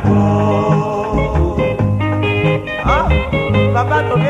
àgbo. bàbá tòbí.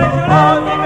Lord.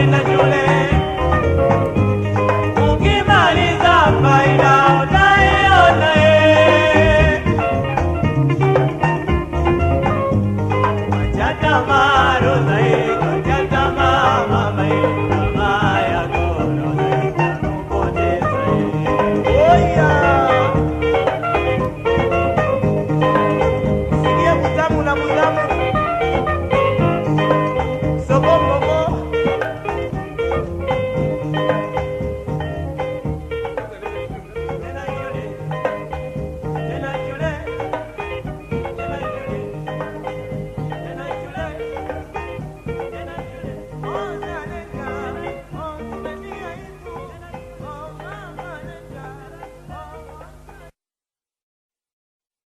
Lay, lay,